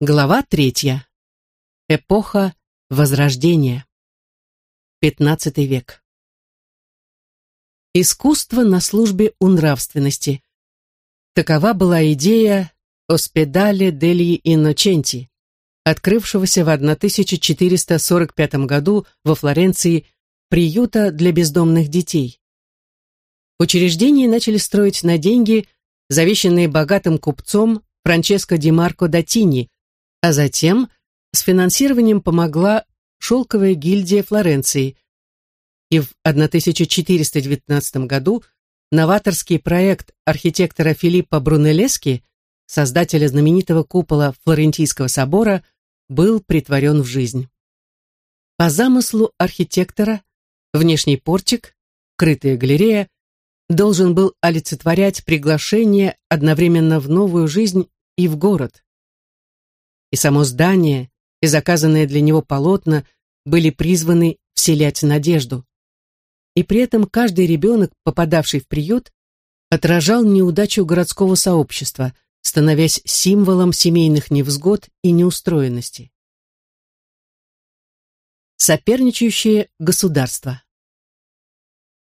Глава третья. Эпоха Возрождения. Пятнадцатый век. Искусство на службе у нравственности. Такова была идея Оспедале дельи Инноченти, открывшегося в 1445 году во Флоренции приюта для бездомных детей. Учреждение начали строить на деньги, завещанные богатым купцом Франческо Ди Марко Датини, а затем с финансированием помогла шелковая гильдия Флоренции. И в 1419 году новаторский проект архитектора Филиппо Брунеллески, создателя знаменитого купола Флорентийского собора, был притворен в жизнь. По замыслу архитектора внешний портик, крытая галерея, должен был олицетворять приглашение одновременно в новую жизнь и в город и само здание, и заказанные для него полотна были призваны вселять надежду. И при этом каждый ребенок, попадавший в приют, отражал неудачу городского сообщества, становясь символом семейных невзгод и неустроенности. Соперничающие государства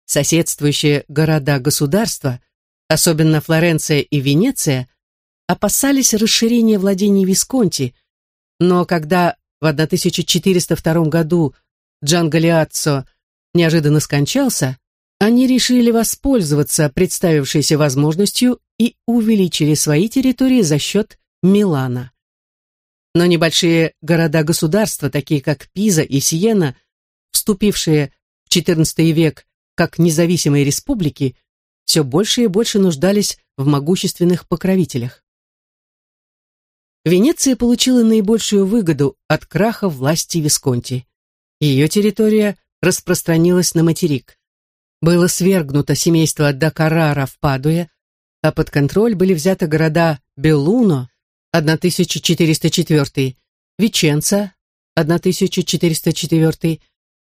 Соседствующие города-государства, особенно Флоренция и Венеция, опасались расширения владений Висконти, но когда в 1402 году Джан Галиаццо неожиданно скончался, они решили воспользоваться представившейся возможностью и увеличили свои территории за счет Милана. Но небольшие города-государства, такие как Пиза и Сиена, вступившие в XIV век как независимые республики, все больше и больше нуждались в могущественных покровителях. Венеция получила наибольшую выгоду от краха власти Висконти. Ее территория распространилась на материк. Было свергнуто семейство Дакарара в Падуе, а под контроль были взяты города Белуно, 1404, Веченца, 1404,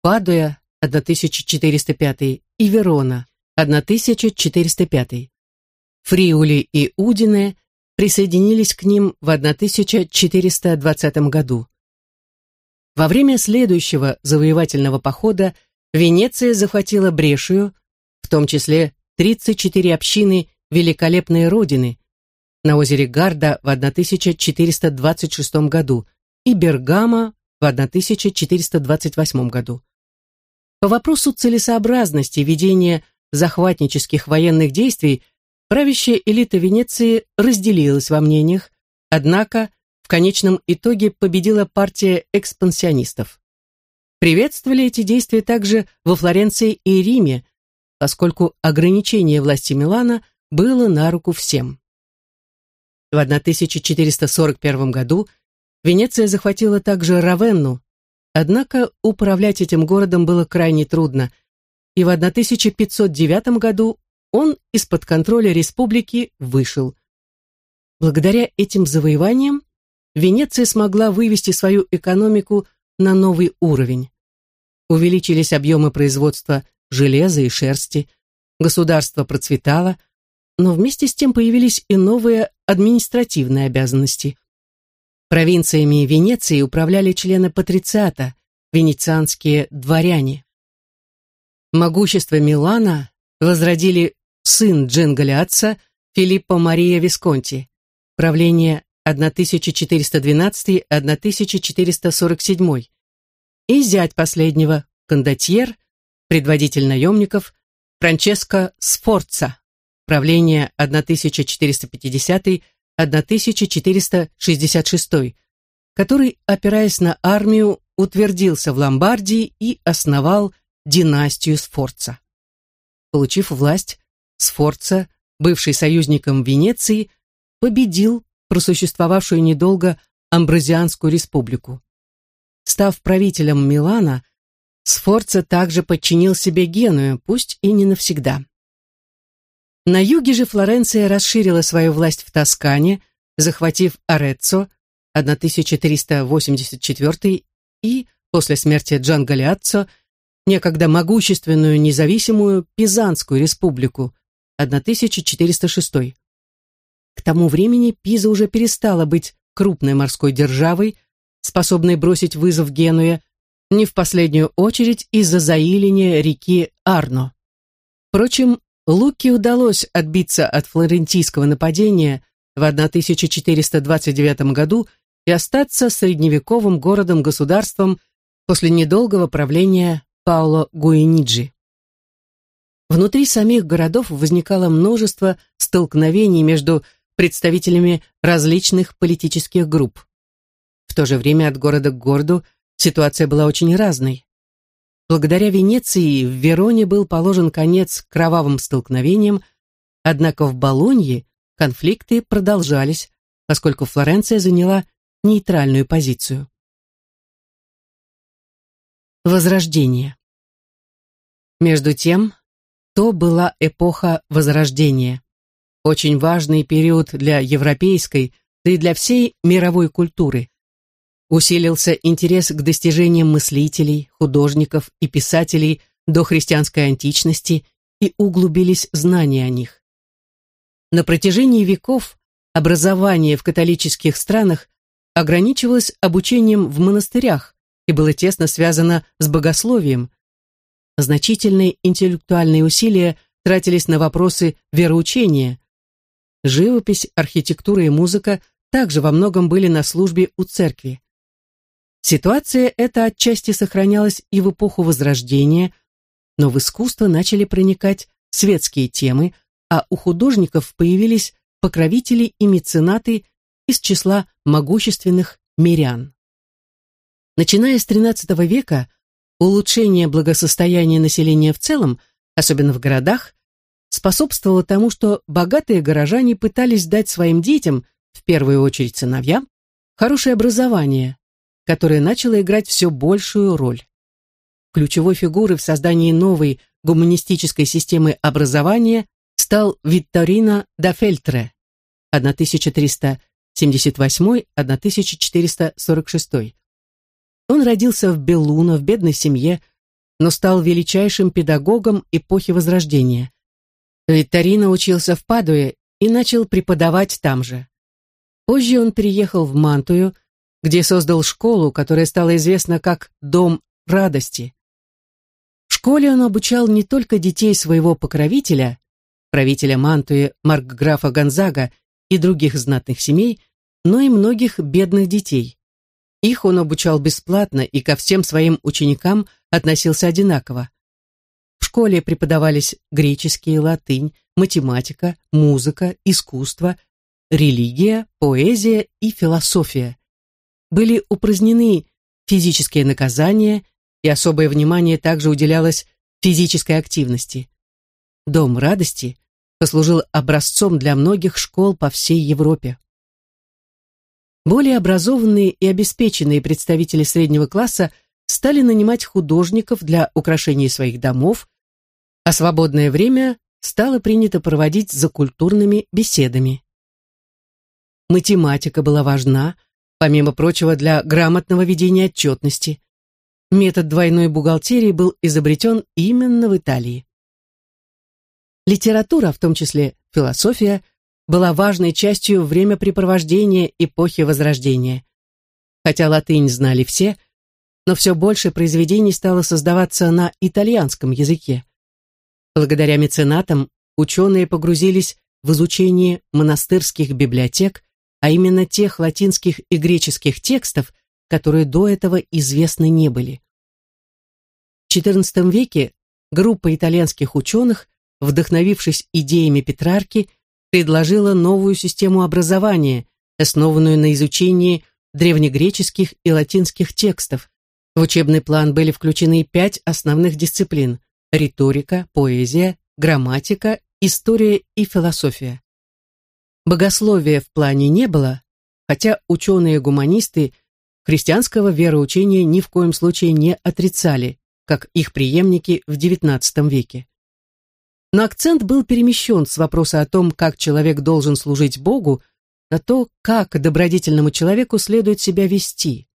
Падуя, 1405 и Верона, 1405. Фриули и Удине присоединились к ним в 1420 году. Во время следующего завоевательного похода Венеция захватила Брешию, в том числе 34 общины великолепной Родины на озере Гарда в 1426 году и Бергамо в 1428 году. По вопросу целесообразности ведения захватнических военных действий Правящая элита Венеции разделилась во мнениях, однако в конечном итоге победила партия экспансионистов. Приветствовали эти действия также во Флоренции и Риме, поскольку ограничение власти Милана было на руку всем. В 1441 году Венеция захватила также Равенну, однако управлять этим городом было крайне трудно, и в 1509 году он из-под контроля республики вышел. Благодаря этим завоеваниям Венеция смогла вывести свою экономику на новый уровень. Увеличились объемы производства железа и шерсти, государство процветало, но вместе с тем появились и новые административные обязанности. Провинциями Венеции управляли члены патрициата, венецианские дворяне. Могущество Милана возродили сын Джингалиатца Филиппо Мария Висконти, правление 1412-1447, и зять последнего, кондотьер, предводитель наемников, Франческо Сфорца, правление 1450-1466, который, опираясь на армию, утвердился в Ломбардии и основал династию Сфорца. Получив власть, Сфорца, бывший союзником Венеции, победил просуществовавшую недолго Амбразианскую республику. Став правителем Милана, Сфорца также подчинил себе Геную, пусть и не навсегда. На юге же Флоренция расширила свою власть в Тоскане, захватив Ореццо 1384 и, после смерти Джан Галиаццо, некогда могущественную независимую Пизанскую республику, 1406. К тому времени Пиза уже перестала быть крупной морской державой, способной бросить вызов Генуе, не в последнюю очередь из-за заиления реки Арно. Впрочем, Луке удалось отбиться от флорентийского нападения в 1429 году и остаться средневековым городом-государством после недолгого правления Пауло Гуэниджи. Внутри самих городов возникало множество столкновений между представителями различных политических групп. В то же время от города к городу ситуация была очень разной. Благодаря Венеции в Вероне был положен конец кровавым столкновениям, однако в Болонье конфликты продолжались, поскольку Флоренция заняла нейтральную позицию. Возрождение. Между тем, то была эпоха Возрождения, очень важный период для европейской, да и для всей мировой культуры. Усилился интерес к достижениям мыслителей, художников и писателей до христианской античности и углубились знания о них. На протяжении веков образование в католических странах ограничивалось обучением в монастырях и было тесно связано с богословием. Значительные интеллектуальные усилия тратились на вопросы вероучения. Живопись, архитектура и музыка также во многом были на службе у церкви. Ситуация эта отчасти сохранялась и в эпоху Возрождения, но в искусство начали проникать светские темы, а у художников появились покровители и меценаты из числа могущественных мирян. Начиная с XIII века, улучшение благосостояния населения в целом, особенно в городах, способствовало тому, что богатые горожане пытались дать своим детям, в первую очередь сыновьям, хорошее образование, которое начало играть все большую роль. Ключевой фигурой в создании новой гуманистической системы образования стал Витторино да Фельтре 1378-1446. Он родился в Беллуно в бедной семье, но стал величайшим педагогом эпохи Возрождения. Витторино учился в Падуе и начал преподавать там же. Позже он переехал в Мантую, где создал школу, которая стала известна как «Дом радости». В школе он обучал не только детей своего покровителя, правителя Мантуи Маркграфа Гонзага и других знатных семей, но и многих бедных детей. Их он обучал бесплатно и ко всем своим ученикам относился одинаково. В школе преподавались греческий, латынь, математика, музыка, искусство, религия, поэзия и философия были упразднены физические наказания, и особое внимание также уделялось физической активности. Дом радости послужил образцом для многих школ по всей Европе. Более образованные и обеспеченные представители среднего класса стали нанимать художников для украшения своих домов, а свободное время стало принято проводить за культурными беседами. Математика была важна, помимо прочего, для грамотного ведения отчетности. Метод двойной бухгалтерии был изобретен именно в Италии. Литература, в том числе философия, была важной частью времяпрепровождения эпохи Возрождения. Хотя латынь знали все, но все больше произведений стало создаваться на итальянском языке. Благодаря меценатам ученые погрузились в изучение монастырских библиотек, а именно тех латинских и греческих текстов, которые до этого известны не были. В XIV веке группа итальянских ученых, вдохновившись идеями Петрарки, предложила новую систему образования, основанную на изучении древнегреческих и латинских текстов. В учебный план были включены пять основных дисциплин – риторика, поэзия, грамматика, история и философия. Богословия в плане не было, хотя ученые-гуманисты христианского вероучения ни в коем случае не отрицали, как их преемники в XIX веке. Но акцент был перемещен с вопроса о том, как человек должен служить Богу, на то, как добродетельному человеку следует себя вести.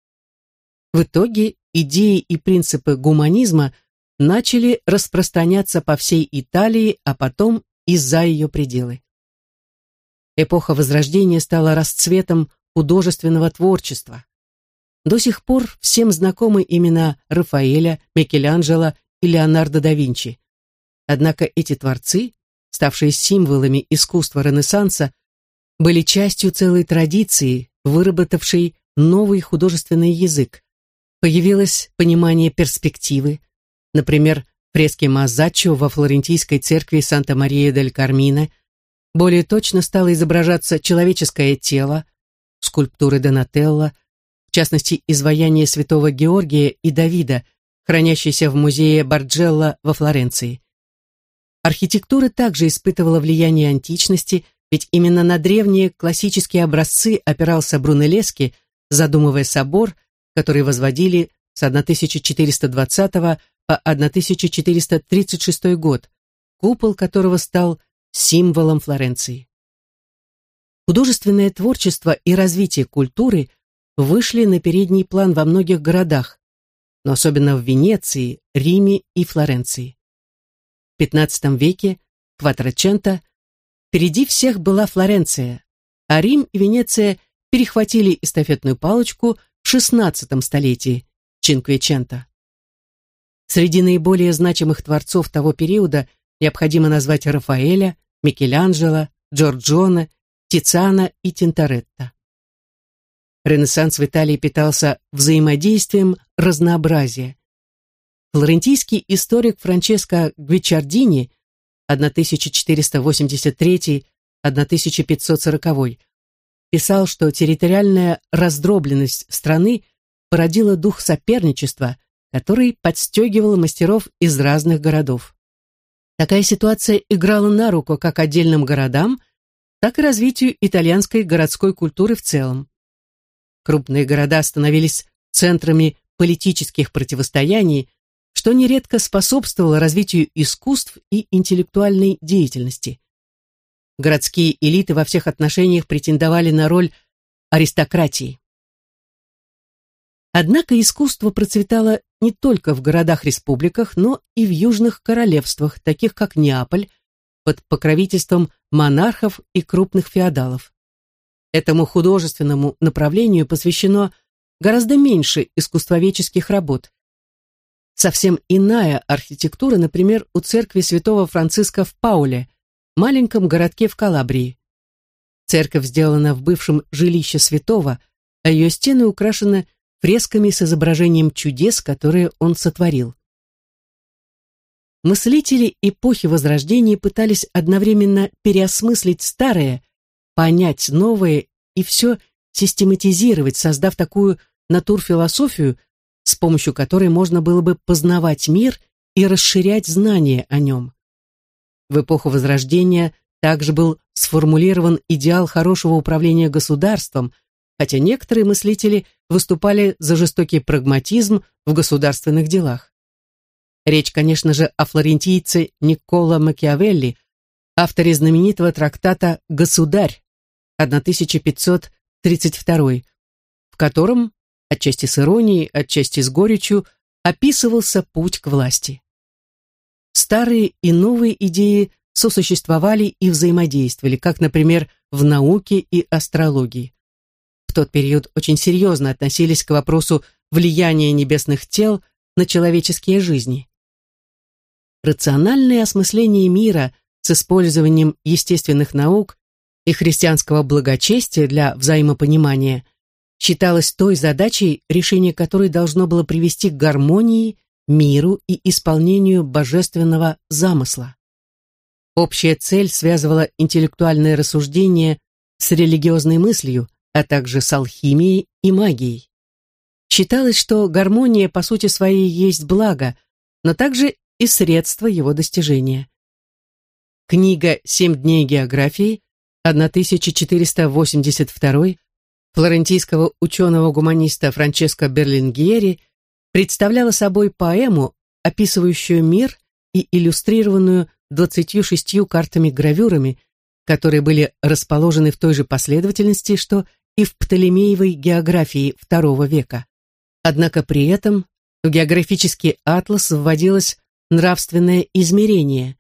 В итоге идеи и принципы гуманизма начали распространяться по всей Италии, а потом и за ее пределы. Эпоха Возрождения стала расцветом художественного творчества. До сих пор всем знакомы имена Рафаэля, Микеланджело и Леонардо да Винчи. Однако эти творцы, ставшие символами искусства Ренессанса, были частью целой традиции, выработавшей новый художественный язык. Появилось понимание перспективы, например, фрески Мазаччо во флорентийской церкви Санта-Мария-дель-Кармине, более точно стало изображаться человеческое тело, скульптуры Донателло, в частности, изваяние святого Георгия и Давида, хранящиеся в музее Барджелло во Флоренции. Архитектура также испытывала влияние античности, ведь именно на древние классические образцы опирался Брунеллески, задумывая собор, который возводили с 1420 по 1436 год, купол которого стал символом Флоренции. Художественное творчество и развитие культуры вышли на передний план во многих городах, но особенно в Венеции, Риме и Флоренции. XV веке Кватраченто впереди всех была Флоренция, а Рим и Венеция перехватили эстафетную палочку в XVI столетии Чинквиченто. Среди наиболее значимых творцов того периода необходимо назвать Рафаэля, Микеланджело, Джорджоне, Тициана и Тинторетто. Ренессанс в Италии питался взаимодействием разнообразия. Флорентийский историк Франческо Гвичардини 1483-1540 писал, что территориальная раздробленность страны породила дух соперничества, который подстегивал мастеров из разных городов. Такая ситуация играла на руку как отдельным городам, так и развитию итальянской городской культуры в целом. Крупные города становились центрами политических противостояний, что нередко способствовало развитию искусств и интеллектуальной деятельности. Городские элиты во всех отношениях претендовали на роль аристократии. Однако искусство процветало не только в городах-республиках, но и в южных королевствах, таких как Неаполь, под покровительством монархов и крупных феодалов. Этому художественному направлению посвящено гораздо меньше искусствоведческих работ. Совсем иная архитектура, например, у церкви святого Франциска в Пауле, маленьком городке в Калабрии. Церковь сделана в бывшем жилище святого, а ее стены украшены фресками с изображением чудес, которые он сотворил. Мыслители эпохи Возрождения пытались одновременно переосмыслить старое, понять новое и все систематизировать, создав такую натурфилософию, с помощью которой можно было бы познавать мир и расширять знания о нем. В эпоху Возрождения также был сформулирован идеал хорошего управления государством – хотя некоторые мыслители выступали за жестокий прагматизм в государственных делах. Речь, конечно же, о флорентийце Никколо Макиавелли, авторе знаменитого трактата «Государь» 1532, в котором, отчасти с иронией, отчасти с горечью, описывался путь к власти. Старые и новые идеи сосуществовали и взаимодействовали, как, например, в науке и астрологии тот период очень серьезно относились к вопросу влияния небесных тел на человеческие жизни. Рациональное осмысление мира с использованием естественных наук и христианского благочестия для взаимопонимания считалось той задачей, решение которой должно было привести к гармонии, миру и исполнению божественного замысла. Общая цель связывала интеллектуальное рассуждение с религиозной мыслью, а также с алхимией и магией. Считалось, что гармония по сути своей есть благо, но также и средство его достижения. Книга «Семь дней географии» 1482 флорентийского ученого-гуманиста Франческо Берлингьери представляла собой поэму, описывающую мир и иллюстрированную 26 картами-гравюрами, которые были расположены в той же последовательности, что и в Птолемеевой географии II века. Однако при этом в географический атлас вводилось нравственное измерение.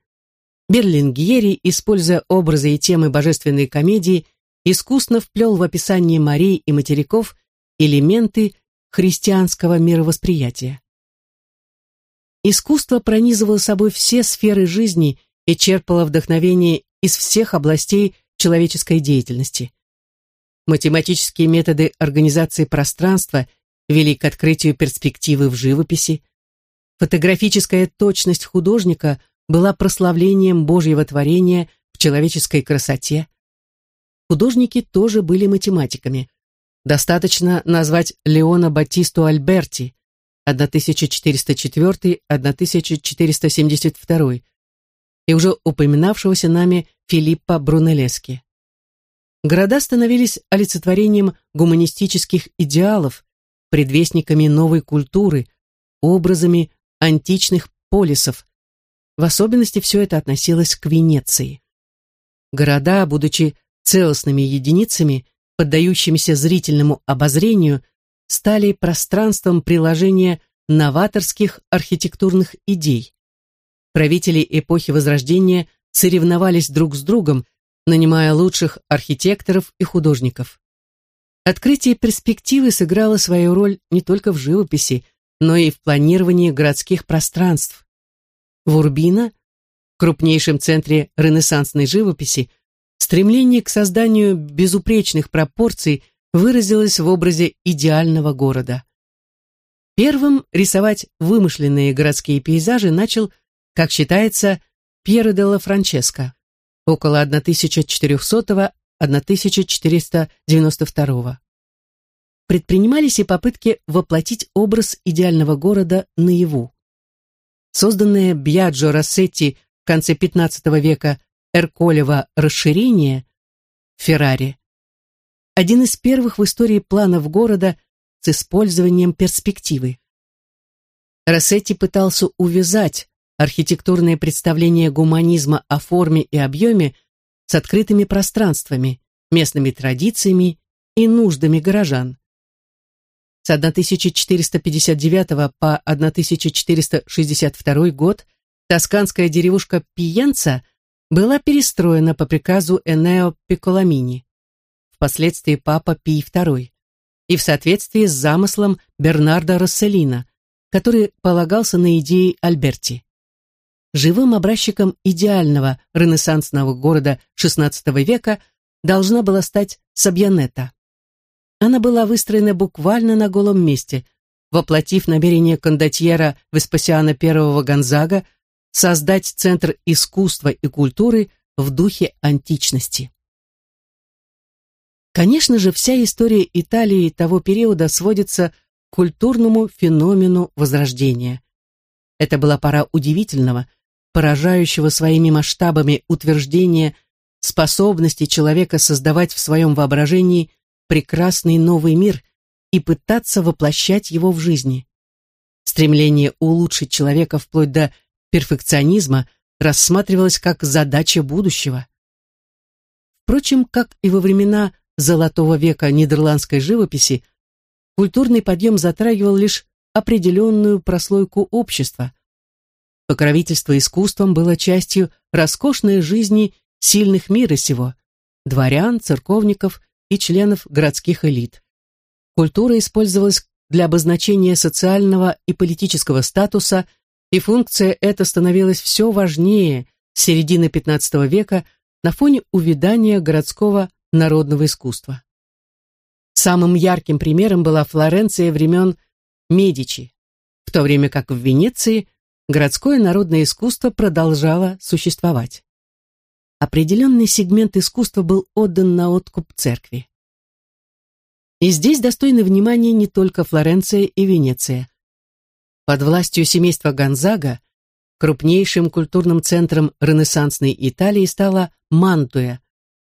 Берлингьери, используя образы и темы божественной комедии, искусно вплел в описание морей и материков элементы христианского мировосприятия. Искусство пронизывало собой все сферы жизни и черпало вдохновение из всех областей человеческой деятельности. Математические методы организации пространства вели к открытию перспективы в живописи. Фотографическая точность художника была прославлением Божьего творения в человеческой красоте. Художники тоже были математиками. Достаточно назвать Леона Батисту Альберти 1404-1472 и уже упоминавшегося нами Филиппа Брунеллески. Города становились олицетворением гуманистических идеалов, предвестниками новой культуры, образами античных полисов. В особенности все это относилось к Венеции. Города, будучи целостными единицами, поддающимися зрительному обозрению, стали пространством приложения новаторских архитектурных идей. Правители эпохи Возрождения соревновались друг с другом, нанимая лучших архитекторов и художников. Открытие перспективы сыграло свою роль не только в живописи, но и в планировании городских пространств. В Урбино, крупнейшем центре ренессансной живописи, стремление к созданию безупречных пропорций выразилось в образе идеального города. Первым рисовать вымышленные городские пейзажи начал, как считается, Пьеро де ла Франческо около 1400-1492. Предпринимались и попытки воплотить образ идеального города наяву. Созданное Бьяджо Рассетти в конце XV века Эрколево расширение Феррари один из первых в истории планов города с использованием перспективы. Рассетти пытался увязать архитектурное представление гуманизма о форме и объеме с открытыми пространствами, местными традициями и нуждами горожан. С 1459 по 1462 год тосканская деревушка Пиенца была перестроена по приказу Энео Пиколамини, впоследствии папа Пий II, и в соответствии с замыслом Бернарда Расселина, который полагался на идеи Альберти живым образчиком идеального ренессансного города XVI века должна была стать Сабьянета. Она была выстроена буквально на голом месте, воплотив намерение кондотьера Веспасиана I Гонзага создать центр искусства и культуры в духе античности. Конечно же, вся история Италии того периода сводится к культурному феномену Возрождения. Это была пора удивительного, поражающего своими масштабами утверждения способности человека создавать в своем воображении прекрасный новый мир и пытаться воплощать его в жизни. Стремление улучшить человека вплоть до перфекционизма рассматривалось как задача будущего. Впрочем, как и во времена золотого века нидерландской живописи, культурный подъем затрагивал лишь определенную прослойку общества – Покровительство искусством было частью роскошной жизни сильных мира сего, дворян, церковников и членов городских элит. Культура использовалась для обозначения социального и политического статуса, и функция эта становилась все важнее с середины XV века на фоне увядания городского народного искусства. Самым ярким примером была Флоренция времен Медичи, в то время как в Венеции городское народное искусство продолжало существовать. Определенный сегмент искусства был отдан на откуп церкви. И здесь достойны внимания не только Флоренция и Венеция. Под властью семейства Гонзага крупнейшим культурным центром ренессансной Италии стала Мантуя,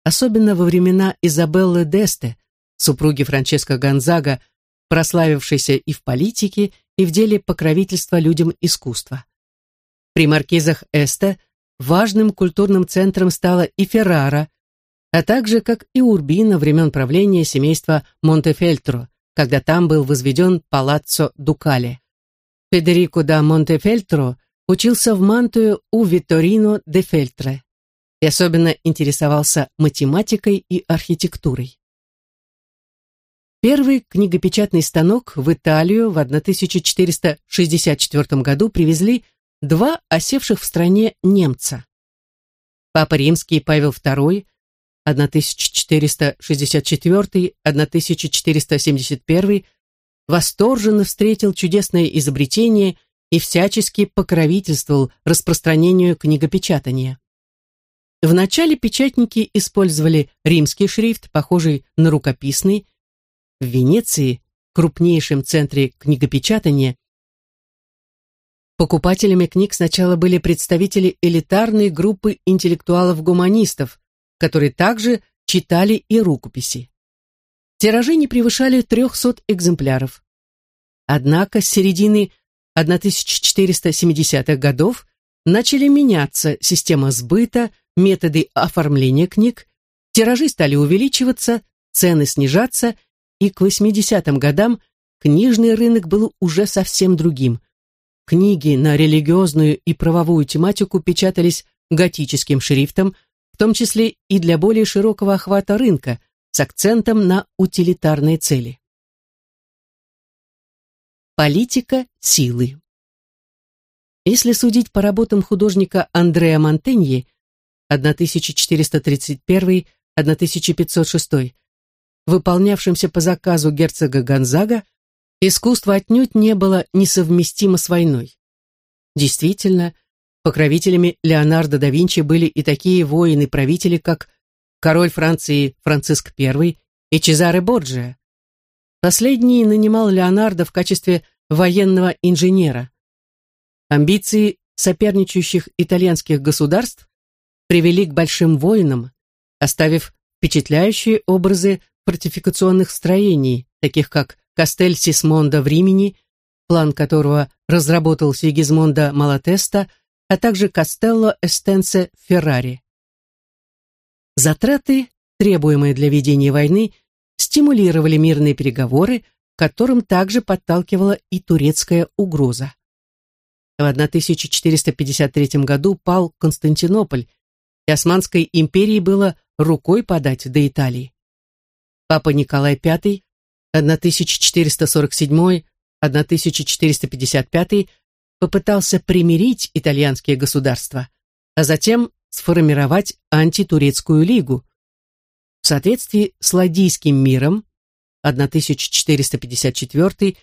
особенно во времена Изабеллы Десте, супруги Франческо Гонзага, прославившейся и в политике, и в деле покровительства людям искусства. При маркизах Эсте важным культурным центром стала и Феррара, а также, как и Урбино времен правления семейства Монтефельтро, когда там был возведен палаццо Дукале. Федерико да Монтефельтро учился в Мантую у Витторино де Фельтре. и особенно интересовался математикой и архитектурой. Первый книгопечатный станок в Италию в 1464 году привезли два осевших в стране немца. Папа Римский Павел II 1464-1471 восторженно встретил чудесное изобретение и всячески покровительствовал распространению книгопечатания. Вначале печатники использовали римский шрифт, похожий на рукописный, в Венеции, крупнейшем центре книгопечатания, покупателями книг сначала были представители элитарной группы интеллектуалов-гуманистов, которые также читали и рукописи. Тиражи не превышали 300 экземпляров. Однако с середины 1470-х годов начали меняться система сбыта, методы оформления книг, тиражи стали увеличиваться, цены снижаться, и к 80-м годам книжный рынок был уже совсем другим. Книги на религиозную и правовую тематику печатались готическим шрифтом, в том числе и для более широкого охвата рынка, с акцентом на утилитарные цели. Политика силы Если судить по работам художника Андреа Монтеньи 1431-1506, выполнявшимся по заказу герцога Гонзага, искусство отнюдь не было несовместимо с войной. Действительно, покровителями Леонардо да Винчи были и такие воины-правители, как король Франции Франциск I и Чезаре Борджиа. Последний нанимал Леонардо в качестве военного инженера. Амбиции соперничающих итальянских государств привели к большим войнам, оставив впечатляющие образы фортификационных строений, таких как Кастель Сисмонда в Римени, план которого разработал Сигизмонда Малатеста, а также Кастелло Эстенсе в Феррари. Затраты, требуемые для ведения войны, стимулировали мирные переговоры, которым также подталкивала и турецкая угроза. В 1453 году пал Константинополь, и Османской империи было рукой подать до Италии. Папа Николай V 1447-1455 попытался примирить итальянские государства, а затем сформировать антитурецкую лигу. В соответствии с Ладийским миром 1454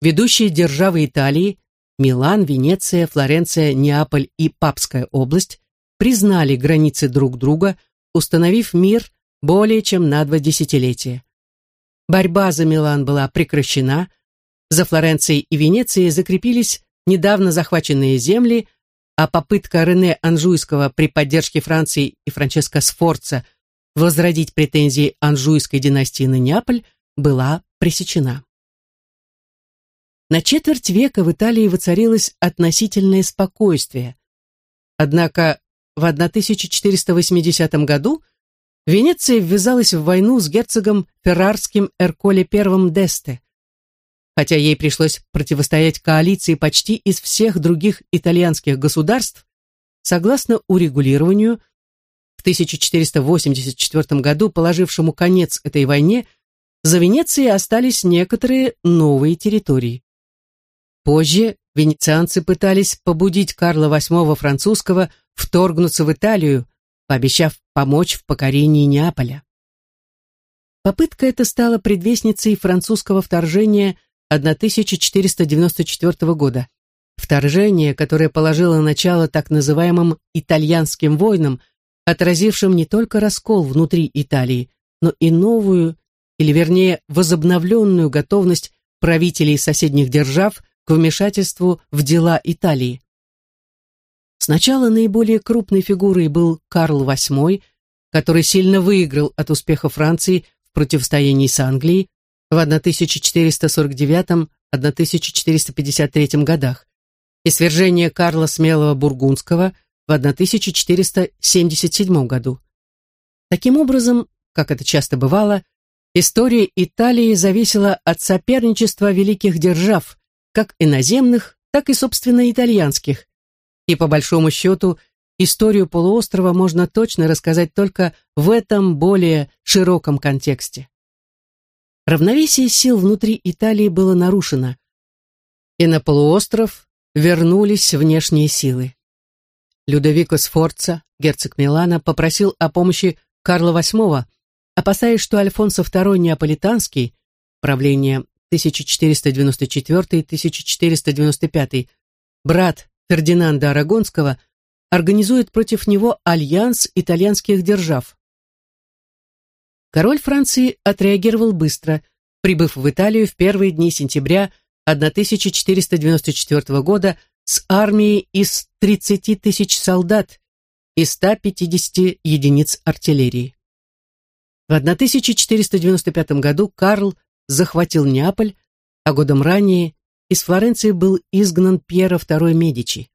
ведущие державы Италии Милан, Венеция, Флоренция, Неаполь и Папская область признали границы друг друга, установив мир более чем на два десятилетия. Борьба за Милан была прекращена, за Флоренцией и Венецией закрепились недавно захваченные земли, а попытка Рене Анжуйского при поддержке Франции и Франческо Сфорца возродить претензии Анжуйской династии на Неаполь была пресечена. На четверть века в Италии воцарилось относительное спокойствие. Однако в 1480 году Венеция ввязалась в войну с герцогом Феррарским Эрколе I Десте. Хотя ей пришлось противостоять коалиции почти из всех других итальянских государств, согласно урегулированию, в 1484 году положившему конец этой войне, за Венецией остались некоторые новые территории. Позже венецианцы пытались побудить Карла VIII французского вторгнуться в Италию, пообещав помочь в покорении Неаполя. Попытка эта стала предвестницей французского вторжения 1494 года. Вторжение, которое положило начало так называемым «итальянским войнам», отразившим не только раскол внутри Италии, но и новую, или вернее возобновленную готовность правителей соседних держав к вмешательству в дела Италии. Сначала наиболее крупной фигурой был Карл VIII, который сильно выиграл от успеха Франции в противостоянии с Англией в 1449-1453 годах и свержение Карла Смелого Бургундского в 1477 году. Таким образом, как это часто бывало, история Италии зависела от соперничества великих держав, как иноземных, так и, собственно, итальянских, и по большому счету историю полуострова можно точно рассказать только в этом более широком контексте. Равновесие сил внутри Италии было нарушено, и на полуостров вернулись внешние силы. Людовико Сфорца, герцог Милана, попросил о помощи Карла VIII, опасаясь, что Альфонсо II Неаполитанский, правление 1494-1495, брат Фердинанда Арагонского, организует против него альянс итальянских держав. Король Франции отреагировал быстро, прибыв в Италию в первые дни сентября 1494 года с армией из 30 тысяч солдат и 150 единиц артиллерии. В 1495 году Карл захватил Неаполь, а годом ранее из Флоренции был изгнан Пьеро II Медичи.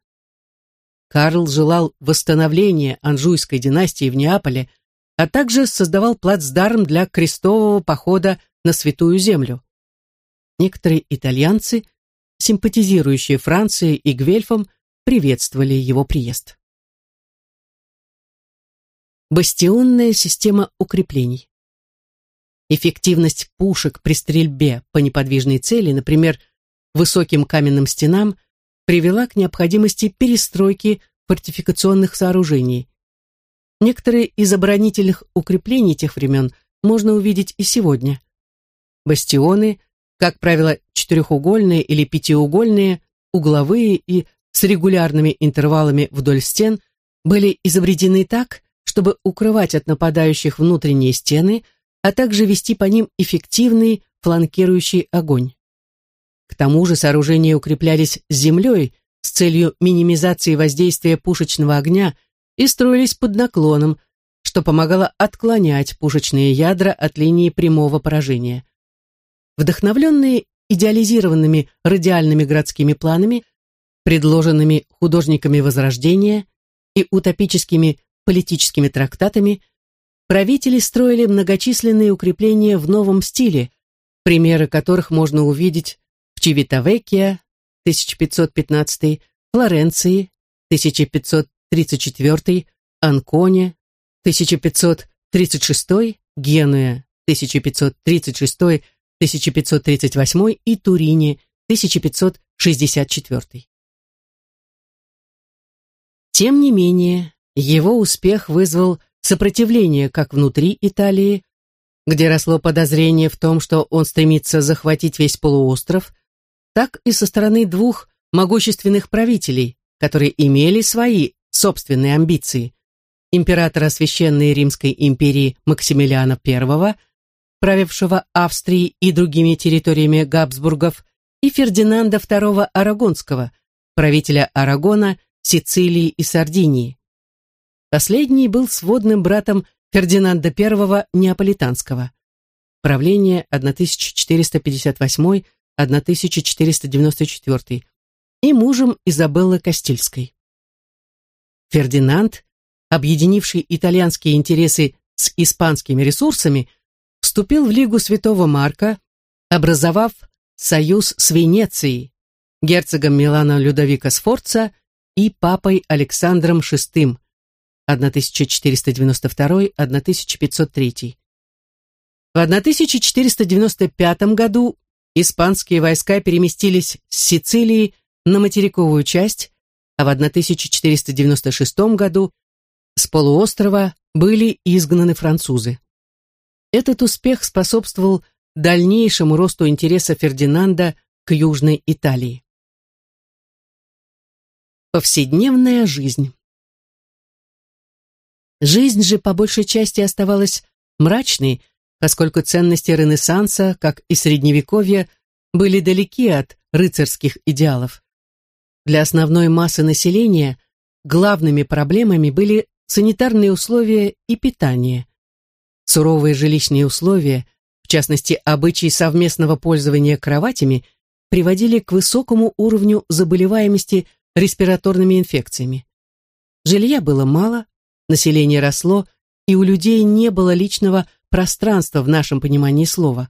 Карл желал восстановления Анжуйской династии в Неаполе, а также создавал плацдарм для крестового похода на Святую Землю. Некоторые итальянцы, симпатизирующие Франции и Гвельфам, приветствовали его приезд. Бастионная система укреплений. Эффективность пушек при стрельбе по неподвижной цели, например, высоким каменным стенам, привела к необходимости перестройки фортификационных сооружений. Некоторые из оборонительных укреплений тех времен можно увидеть и сегодня. Бастионы, как правило, четырехугольные или пятиугольные, угловые и с регулярными интервалами вдоль стен, были изобретены так, чтобы укрывать от нападающих внутренние стены, а также вести по ним эффективный фланкирующий огонь. К тому же сооружения укреплялись землей с целью минимизации воздействия пушечного огня и строились под наклоном, что помогало отклонять пушечные ядра от линии прямого поражения. Вдохновленные идеализированными радиальными городскими планами, предложенными художниками Возрождения и утопическими политическими трактатами, правители строили многочисленные укрепления в новом стиле, примеры которых можно увидеть в Чивитавеккия 1515, Флоренции 1534, Анконе 1536, Генуя 1536, 1538 и Турине 1564. Тем не менее, его успех вызвал сопротивление как внутри Италии, где росло подозрение в том, что он стремится захватить весь полуостров, так и со стороны двух могущественных правителей, которые имели свои собственные амбиции. Императора Священной Римской империи Максимилиана I, правившего Австрией и другими территориями Габсбургов, и Фердинанда II Арагонского, правителя Арагона, Сицилии и Сардинии. Последний был сводным братом Фердинанда I Неаполитанского. Правление 1458-1494 и мужем Изабеллы Кастильской. Фердинанд, объединивший итальянские интересы с испанскими ресурсами, вступил в Лигу Святого Марка, образовав союз с Венецией, герцогом Милана Людовика Сфорца и папой Александром VI 1492-1503. В 1495 году испанские войска переместились с Сицилии на материковую часть, а в 1496 году с полуострова были изгнаны французы. Этот успех способствовал дальнейшему росту интереса Фердинанда к Южной Италии. Повседневная жизнь Жизнь же по большей части оставалась мрачной, поскольку ценности Ренессанса, как и Средневековья, были далеки от рыцарских идеалов. Для основной массы населения главными проблемами были санитарные условия и питание. Суровые жилищные условия, в частности обычаи совместного пользования кроватями, приводили к высокому уровню заболеваемости респираторными инфекциями. Жилья было мало, население росло, и у людей не было личного пространства в нашем понимании слова.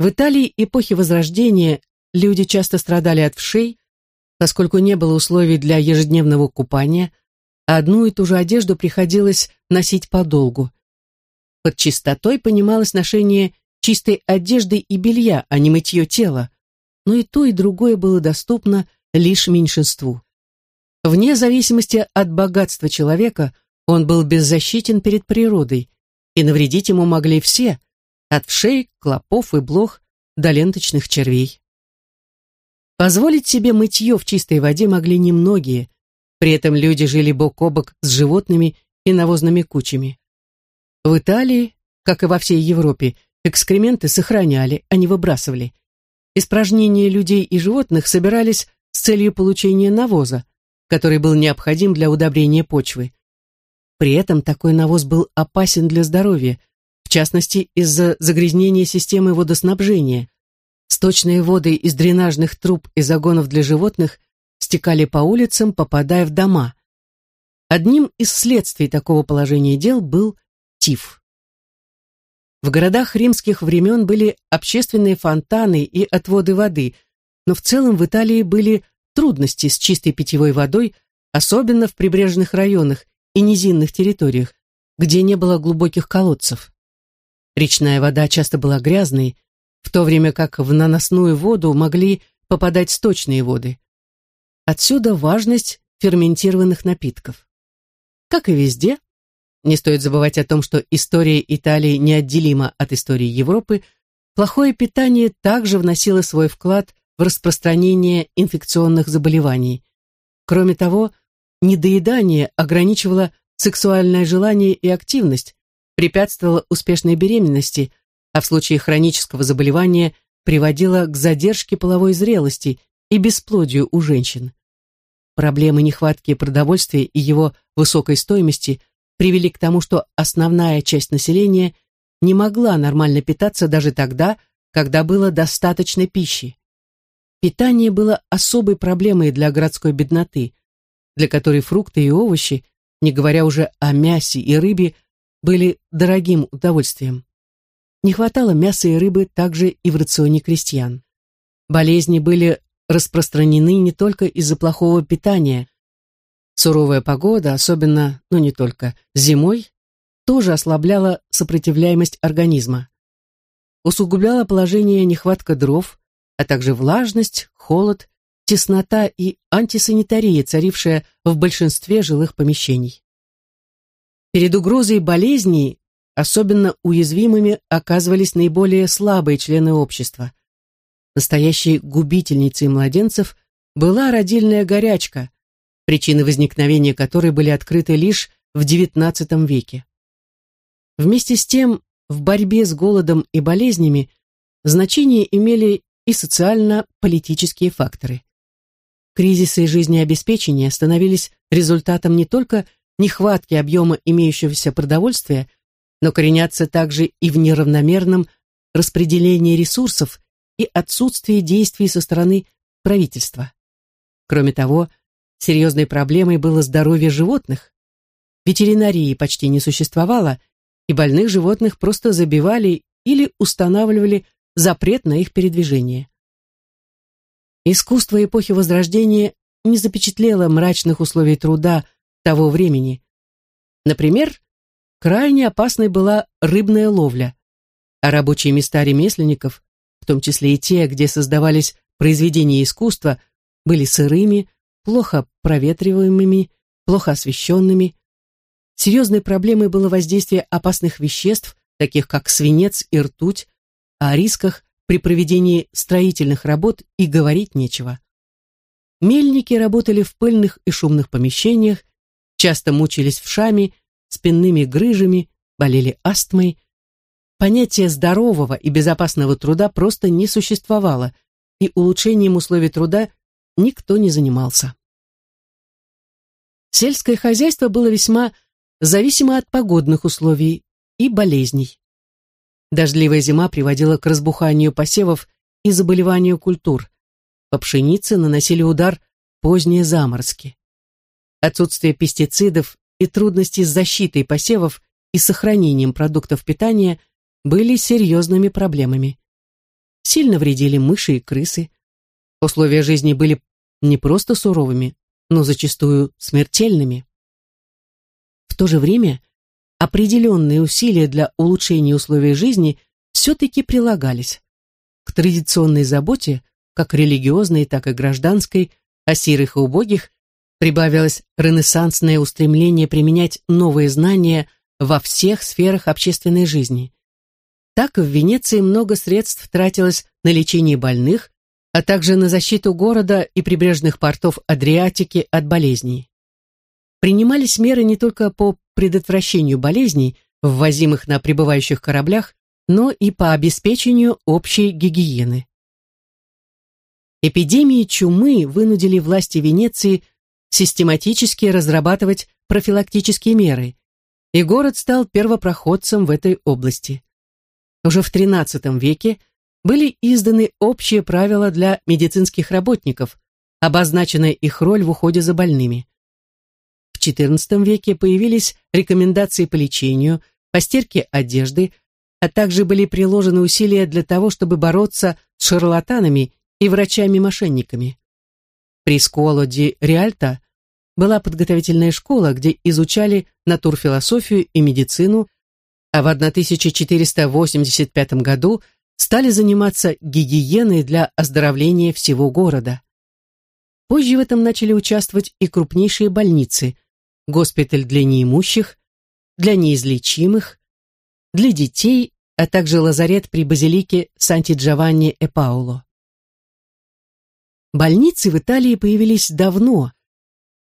В Италии эпохи Возрождения люди часто страдали от вшей, поскольку не было условий для ежедневного купания, а одну и ту же одежду приходилось носить подолгу. Под чистотой понималось ношение чистой одежды и белья, а не мытье тела, но и то, и другое было доступно лишь меньшинству. Вне зависимости от богатства человека, он был беззащитен перед природой, и навредить ему могли все, от вшей, клопов и блох до ленточных червей. Позволить себе мытье в чистой воде могли немногие, при этом люди жили бок о бок с животными и навозными кучами. В Италии, как и во всей Европе, экскременты сохраняли, а не выбрасывали. Испражнения людей и животных собирались с целью получения навоза, который был необходим для удобрения почвы. При этом такой навоз был опасен для здоровья, в частности из-за загрязнения системы водоснабжения. Сточные воды из дренажных труб и загонов для животных стекали по улицам, попадая в дома. Одним из следствий такого положения дел был тиф. В городах римских времен были общественные фонтаны и отводы воды, но в целом в Италии были трудности с чистой питьевой водой, особенно в прибрежных районах и низинных территориях, где не было глубоких колодцев. Речная вода часто была грязной, в то время как в наносную воду могли попадать сточные воды. Отсюда важность ферментированных напитков. Как и везде, не стоит забывать о том, что история Италии неотделима от истории Европы, плохое питание также вносило свой вклад в распространение инфекционных заболеваний. Кроме того, недоедание ограничивало сексуальное желание и активность, препятствовало успешной беременности, а в случае хронического заболевания приводило к задержке половой зрелости и бесплодию у женщин. Проблемы нехватки продовольствия и его высокой стоимости привели к тому, что основная часть населения не могла нормально питаться даже тогда, когда было достаточно пищи. Питание было особой проблемой для городской бедноты, для которой фрукты и овощи, не говоря уже о мясе и рыбе, были дорогим удовольствием. Не хватало мяса и рыбы также и в рационе крестьян. Болезни были распространены не только из-за плохого питания. Суровая погода, особенно, но не только, зимой, тоже ослабляла сопротивляемость организма. Усугубляла положение нехватка дров, а также влажность, холод, теснота и антисанитария, царившая в большинстве жилых помещений. Перед угрозой болезней особенно уязвимыми оказывались наиболее слабые члены общества. Настоящей губительницей младенцев была родильная горячка, причины возникновения которой были открыты лишь в XIX веке. Вместе с тем, в борьбе с голодом и болезнями значение имели и социально-политические факторы. Кризисы жизнеобеспечения становились результатом не только нехватки объема имеющегося продовольствия, но коренятся также и в неравномерном распределении ресурсов и отсутствии действий со стороны правительства. Кроме того, серьезной проблемой было здоровье животных. Ветеринарии почти не существовало, и больных животных просто забивали или устанавливали запрет на их передвижение. Искусство эпохи Возрождения не запечатлело мрачных условий труда того времени. Например, крайне опасной была рыбная ловля, а рабочие места ремесленников, в том числе и те, где создавались произведения искусства, были сырыми, плохо проветриваемыми, плохо освещенными. Серьезной проблемой было воздействие опасных веществ, таких как свинец и ртуть, а о рисках при проведении строительных работ и говорить нечего. Мельники работали в пыльных и шумных помещениях, часто мучились вшами, спинными грыжами, болели астмой. Понятие здорового и безопасного труда просто не существовало, и улучшением условий труда никто не занимался. Сельское хозяйство было весьма зависимо от погодных условий и болезней. Дождливая зима приводила к разбуханию посевов и заболеванию культур. По пшенице наносили удар поздние заморозки. Отсутствие пестицидов и трудности с защитой посевов и сохранением продуктов питания были серьезными проблемами. Сильно вредили мыши и крысы. Условия жизни были не просто суровыми, но зачастую смертельными. то же время определенные усилия для улучшения условий жизни все-таки прилагались. К традиционной заботе, как религиозной, так и гражданской, о сирых и убогих, прибавилось ренессансное устремление применять новые знания во всех сферах общественной жизни. Так в Венеции много средств тратилось на лечение больных, а также на защиту города и прибрежных портов Адриатики от болезней. Принимались меры не только по предотвращению болезней, ввозимых на прибывающих кораблях, но и по обеспечению общей гигиены. Эпидемии чумы вынудили власти Венеции систематически разрабатывать профилактические меры, и город стал первопроходцем в этой области. Уже в XIII веке были изданы общие правила для медицинских работников, обозначенная их роль в уходе за больными. В XIV веке появились рекомендации по лечению, по стирке одежды, а также были приложены усилия для того, чтобы бороться с шарлатанами и врачами-мошенниками. При Скуоло ди Риальто была подготовительная школа, где изучали натурфилософию и медицину, а в 1485 году стали заниматься гигиеной для оздоровления всего города. Позже в этом начали участвовать и крупнейшие больницы, госпиталь для неимущих, для неизлечимых, для детей, а также лазарет при базилике Санти-Джованни и Пауло. Больницы в Италии появились давно.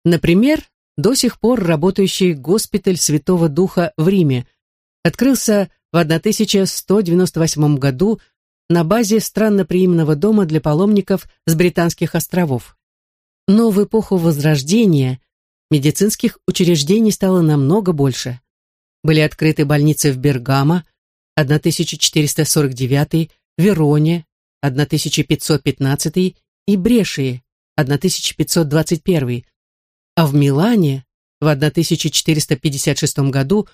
Например, до сих пор работающий госпиталь Святого Духа в Риме открылся в 1198 году на базе странноприимного дома для паломников с Британских островов. Но в эпоху Возрождения медицинских учреждений стало намного больше. Были открыты больницы в Бергамо, 1449, Вероне, 1515 и Брешии, 1521, а в Милане в 1456 году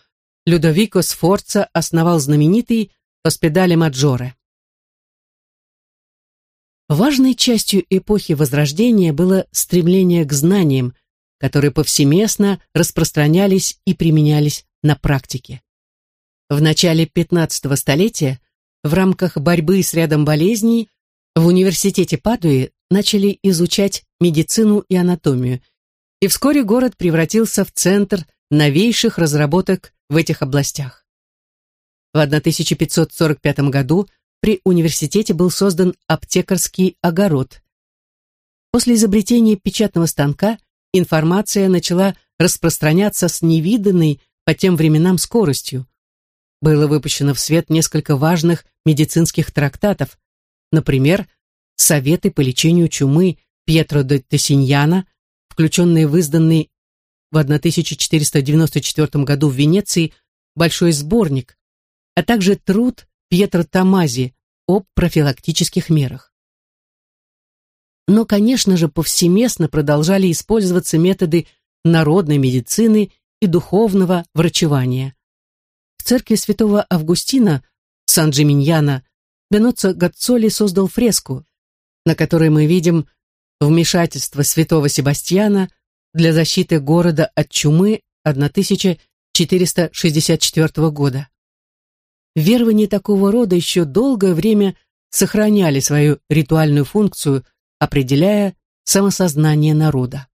Людовико Сфорца основал знаменитый Оспедале Маджоре. Важной частью эпохи Возрождения было стремление к знаниям, которые повсеместно распространялись и применялись на практике. В начале 15 столетия в рамках борьбы с рядом болезней в университете Падуи начали изучать медицину и анатомию, и вскоре город превратился в центр новейших разработок в этих областях. В 1545 году при университете был создан аптекарский огород. После изобретения печатного станка информация начала распространяться с невиданной по тем временам скоростью. Было выпущено в свет несколько важных медицинских трактатов, например, «Советы по лечению чумы» Пьетро де Тессиньяна, включенные в изданный в 1494 году в Венеции большой сборник, а также труд Пьетро Тамази об профилактических мерах. Но, конечно же, повсеместно продолжали использоваться методы народной медицины и духовного врачевания. В церкви святого Августина Сан-Джиминьяно Беноццо Гаццоли создал фреску, на которой мы видим вмешательство святого Себастьяна для защиты города от чумы 1464 года. Верования такого рода еще долгое время сохраняли свою ритуальную функцию, определяя самосознание народа.